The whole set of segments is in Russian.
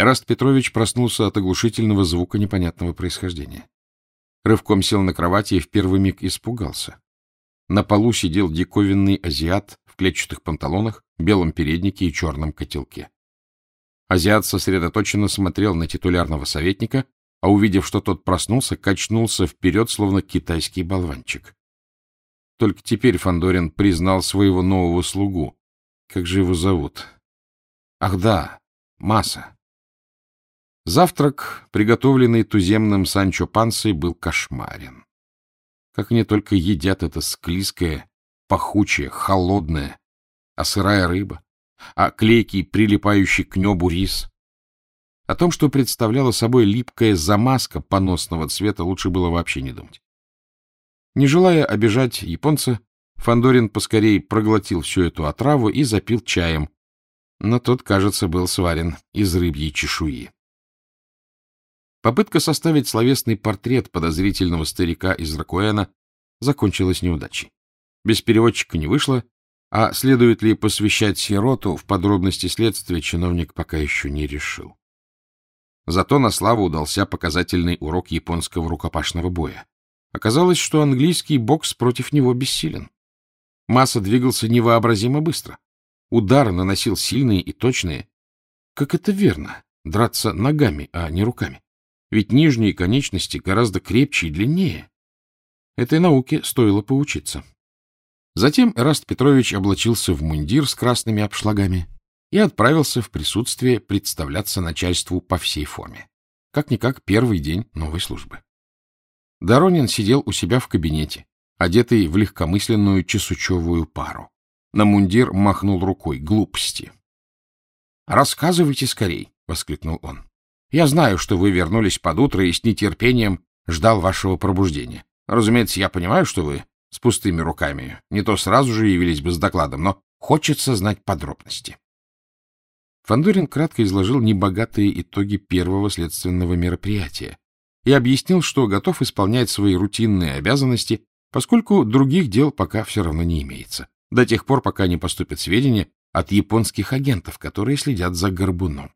Эраст Петрович проснулся от оглушительного звука непонятного происхождения. Рывком сел на кровати и в первый миг испугался. На полу сидел диковинный азиат в клетчатых панталонах, белом переднике и черном котелке. Азиат сосредоточенно смотрел на титулярного советника, а увидев, что тот проснулся, качнулся вперед, словно китайский болванчик. Только теперь Фандорин признал своего нового слугу. Как же его зовут? Ах да, Маса. Завтрак, приготовленный туземным Санчо Пансой, был кошмарен. Как они только едят это склизкое, пахучее, холодное, а сырая рыба, а клейкий, прилипающий к небу рис. О том, что представляла собой липкая замазка поносного цвета, лучше было вообще не думать. Не желая обижать японца, Фандорин поскорей проглотил всю эту отраву и запил чаем, но тот, кажется, был сварен из рыбьей чешуи. Попытка составить словесный портрет подозрительного старика из Ракуэна закончилась неудачей. Без переводчика не вышло, а следует ли посвящать сироту в подробности следствия, чиновник пока еще не решил. Зато на славу удался показательный урок японского рукопашного боя. Оказалось, что английский бокс против него бессилен. Масса двигался невообразимо быстро. Удары наносил сильные и точные. Как это верно? Драться ногами, а не руками. Ведь нижние конечности гораздо крепче и длиннее. Этой науке стоило поучиться. Затем Эраст Петрович облачился в мундир с красными обшлагами и отправился в присутствие представляться начальству по всей форме. Как-никак первый день новой службы. Доронин сидел у себя в кабинете, одетый в легкомысленную чесучевую пару. На мундир махнул рукой. Глупости. — Рассказывайте скорей, — воскликнул он. — Я знаю, что вы вернулись под утро и с нетерпением ждал вашего пробуждения. Разумеется, я понимаю, что вы с пустыми руками. Не то сразу же явились бы с докладом, но хочется знать подробности. Фандорин кратко изложил небогатые итоги первого следственного мероприятия и объяснил, что готов исполнять свои рутинные обязанности, поскольку других дел пока все равно не имеется, до тех пор, пока не поступят сведения от японских агентов, которые следят за Горбуном.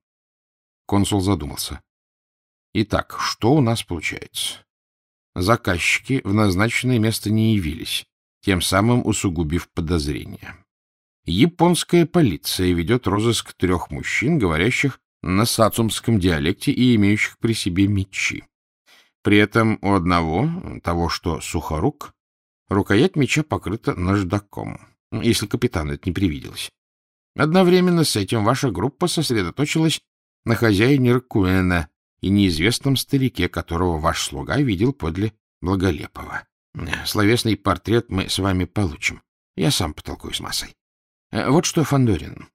Консул задумался. Итак, что у нас получается? Заказчики в назначенное место не явились, тем самым усугубив подозрения. Японская полиция ведет розыск трех мужчин, говорящих на сацумском диалекте и имеющих при себе мечи. При этом у одного, того что сухорук, рукоять меча покрыта наждаком, если капитану это не привиделось. Одновременно с этим ваша группа сосредоточилась на хозяине Ракуэна, и неизвестном старике, которого ваш слуга видел подле Благолепова. Словесный портрет мы с вами получим. Я сам потолкую с массой. Э, вот что, Фандорин.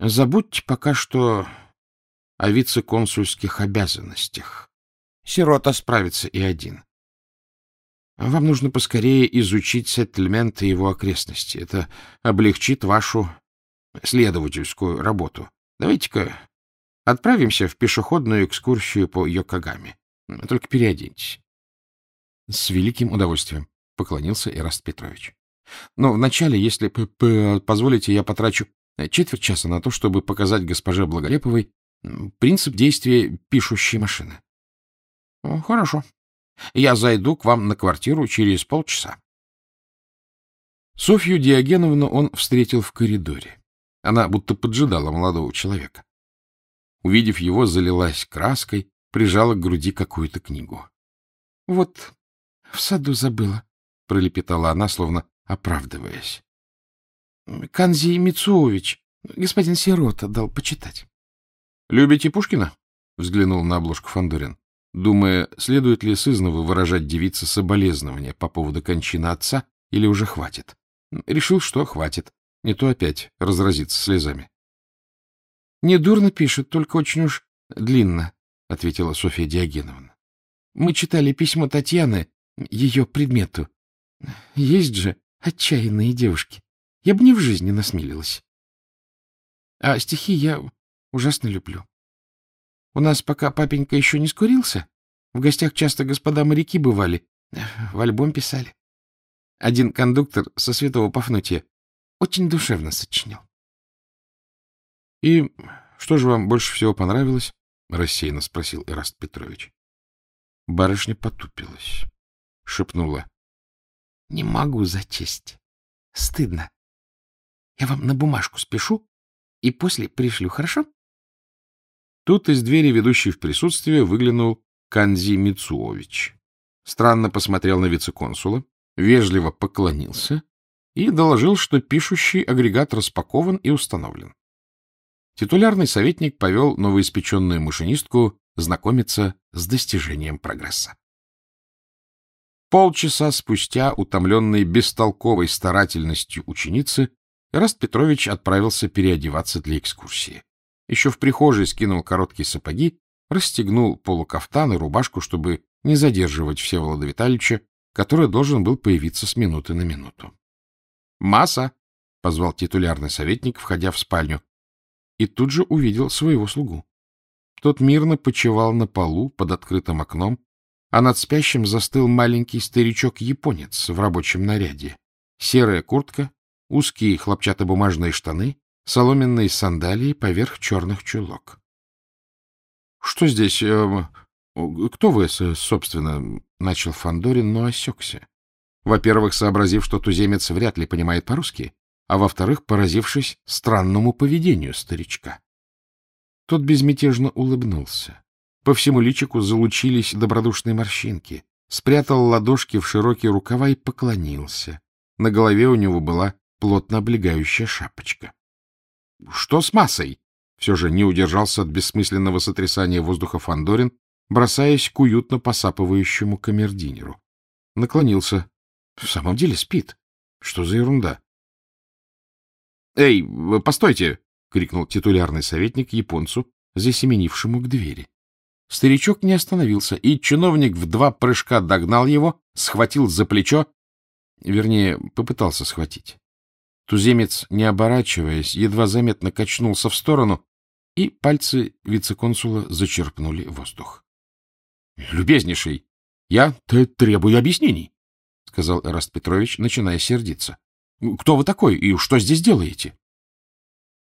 Забудьте пока что о вице-консульских обязанностях. Сирота справится и один. Вам нужно поскорее изучить сеттельмент и его окрестности. Это облегчит вашу следовательскую работу. Давайте-ка Отправимся в пешеходную экскурсию по Йокогаме. Только переоденьтесь. — С великим удовольствием, — поклонился Эраст Петрович. — Но вначале, если позволите, я потрачу четверть часа на то, чтобы показать госпоже Благолеповой принцип действия пишущей машины. — Хорошо. Я зайду к вам на квартиру через полчаса. Софью Диогеновну он встретил в коридоре. Она будто поджидала молодого человека. Увидев его, залилась краской, прижала к груди какую-то книгу. — Вот, в саду забыла, — пролепетала она, словно оправдываясь. — Канзи Мицуович, господин Сирота, дал почитать. — Любите Пушкина? — взглянул на обложку Фандорин, думая, следует ли сызново выражать девице соболезнования по поводу кончины отца или уже хватит. Решил, что хватит, не то опять разразиться слезами. — Недурно пишет, только очень уж длинно, — ответила Софья Диогеновна. — Мы читали письмо Татьяны, ее предмету. Есть же отчаянные девушки. Я бы ни в жизни насмелилась. А стихи я ужасно люблю. У нас пока папенька еще не скурился, в гостях часто господа моряки бывали, в альбом писали. Один кондуктор со Святого Пафнутия очень душевно сочинял. — И — Что же вам больше всего понравилось? — рассеянно спросил Эраст Петрович. Барышня потупилась, шепнула. — Не могу зачесть. Стыдно. Я вам на бумажку спешу и после пришлю, хорошо? Тут из двери, ведущей в присутствие, выглянул Канзи Мицуович. Странно посмотрел на вице-консула, вежливо поклонился и доложил, что пишущий агрегат распакован и установлен. Титулярный советник повел новоиспеченную машинистку знакомиться с достижением прогресса. Полчаса спустя, утомленный бестолковой старательностью ученицы, Раст Петрович отправился переодеваться для экскурсии. Еще в прихожей скинул короткие сапоги, расстегнул полукафтан и рубашку, чтобы не задерживать Всеволода Витальевича, который должен был появиться с минуты на минуту. «Масса!» — позвал титулярный советник, входя в спальню, и тут же увидел своего слугу. Тот мирно почевал на полу под открытым окном, а над спящим застыл маленький старичок-японец в рабочем наряде. Серая куртка, узкие хлопчатобумажные штаны, соломенные сандалии поверх черных чулок. — Что здесь? Э, кто вы, собственно? — начал Фандорин, но осекся. Во-первых, сообразив, что туземец вряд ли понимает по-русски, а во-вторых, поразившись странному поведению старичка. Тот безмятежно улыбнулся. По всему личику залучились добродушные морщинки. Спрятал ладошки в широкие рукава и поклонился. На голове у него была плотно облегающая шапочка. — Что с массой? Все же не удержался от бессмысленного сотрясания воздуха Фандорин, бросаясь к уютно посапывающему камердинеру. Наклонился. В самом деле спит. Что за ерунда? — Эй, постойте! — крикнул титулярный советник японцу, засеменившему к двери. Старичок не остановился, и чиновник в два прыжка догнал его, схватил за плечо, вернее, попытался схватить. Туземец, не оборачиваясь, едва заметно качнулся в сторону, и пальцы вице-консула зачерпнули воздух. — Любезнейший, я требую объяснений, — сказал Эраст Петрович, начиная сердиться. — Кто вы такой и что здесь делаете?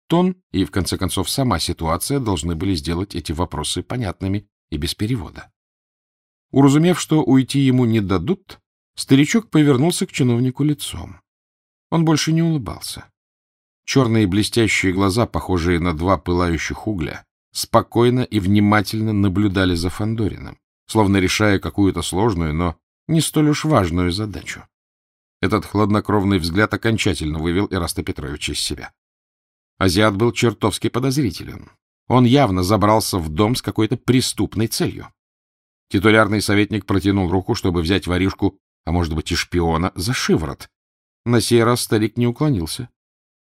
Тон и, в конце концов, сама ситуация должны были сделать эти вопросы понятными и без перевода. Уразумев, что уйти ему не дадут, старичок повернулся к чиновнику лицом. Он больше не улыбался. Черные блестящие глаза, похожие на два пылающих угля, спокойно и внимательно наблюдали за Фандориным, словно решая какую-то сложную, но не столь уж важную задачу. Этот хладнокровный взгляд окончательно вывел Ираста Петровича из себя. Азиат был чертовски подозрителен. Он явно забрался в дом с какой-то преступной целью. Титулярный советник протянул руку, чтобы взять воришку, а может быть и шпиона, за шиворот. На сей раз старик не уклонился,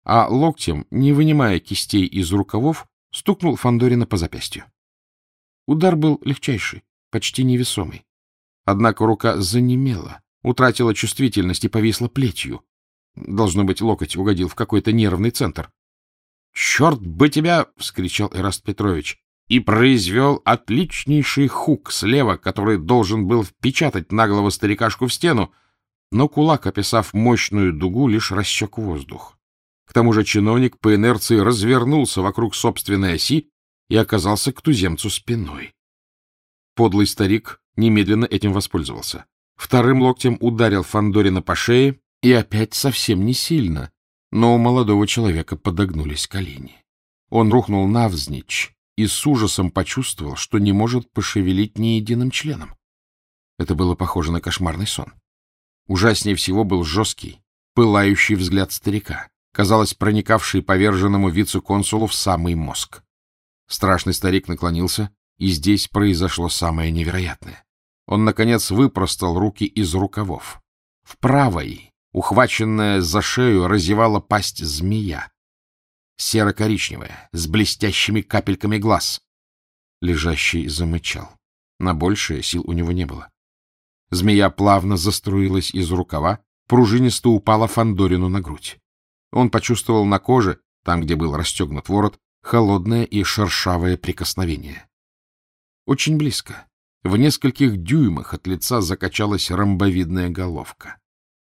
а локтем, не вынимая кистей из рукавов, стукнул Фандорина по запястью. Удар был легчайший, почти невесомый. Однако рука занемела, утратила чувствительность и повисла плетью. Должно быть, локоть угодил в какой-то нервный центр. — Черт бы тебя! — вскричал Эраст Петрович. И произвел отличнейший хук слева, который должен был впечатать наглого старикашку в стену, но кулак, описав мощную дугу, лишь рассек воздух. К тому же чиновник по инерции развернулся вокруг собственной оси и оказался к туземцу спиной. Подлый старик немедленно этим воспользовался. Вторым локтем ударил Фандорина по шее и опять совсем не сильно, но у молодого человека подогнулись колени. Он рухнул навзничь и с ужасом почувствовал, что не может пошевелить ни единым членом. Это было похоже на кошмарный сон. Ужаснее всего был жесткий, пылающий взгляд старика, казалось, проникавший поверженному вице-консулу в самый мозг. Страшный старик наклонился, и здесь произошло самое невероятное. Он, наконец, выпростал руки из рукавов. В правой Ухваченная за шею разевала пасть змея. Серо-коричневая, с блестящими капельками глаз. Лежащий замычал. На большее сил у него не было. Змея плавно заструилась из рукава, пружинисто упала Фандорину на грудь. Он почувствовал на коже, там, где был расстегнут ворот, холодное и шершавое прикосновение. Очень близко, в нескольких дюймах от лица закачалась ромбовидная головка.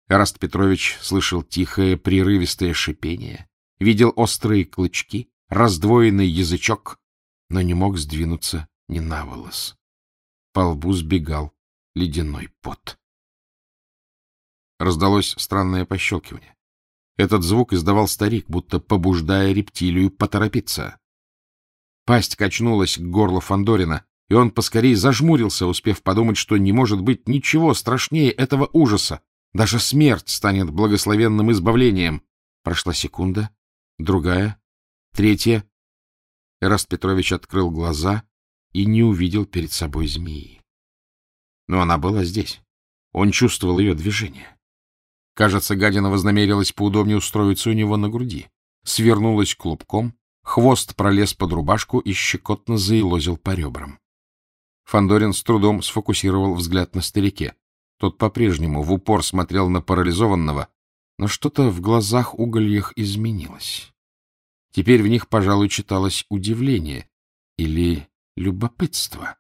Эраст Петрович слышал тихое, прерывистое шипение, видел острые клычки, раздвоенный язычок, но не мог сдвинуться ни на волос. По лбу сбегал ледяной пот. Раздалось странное пощелкивание. Этот звук издавал старик, будто побуждая рептилию поторопиться. Пасть качнулась к горлу Фандорина, и он поскорее зажмурился, успев подумать, что не может быть ничего страшнее этого ужаса. Даже смерть станет благословенным избавлением. Прошла секунда, другая, третья. Эраст Петрович открыл глаза и не увидел перед собой змеи. Но она была здесь. Он чувствовал ее движение. Кажется, гадина вознамерилась поудобнее устроиться у него на груди. Свернулась клубком, хвост пролез под рубашку и щекотно заилозил по ребрам. Фандорин с трудом сфокусировал взгляд на старике. Тот по-прежнему в упор смотрел на парализованного, но что-то в глазах угольях изменилось. Теперь в них, пожалуй, читалось удивление или любопытство.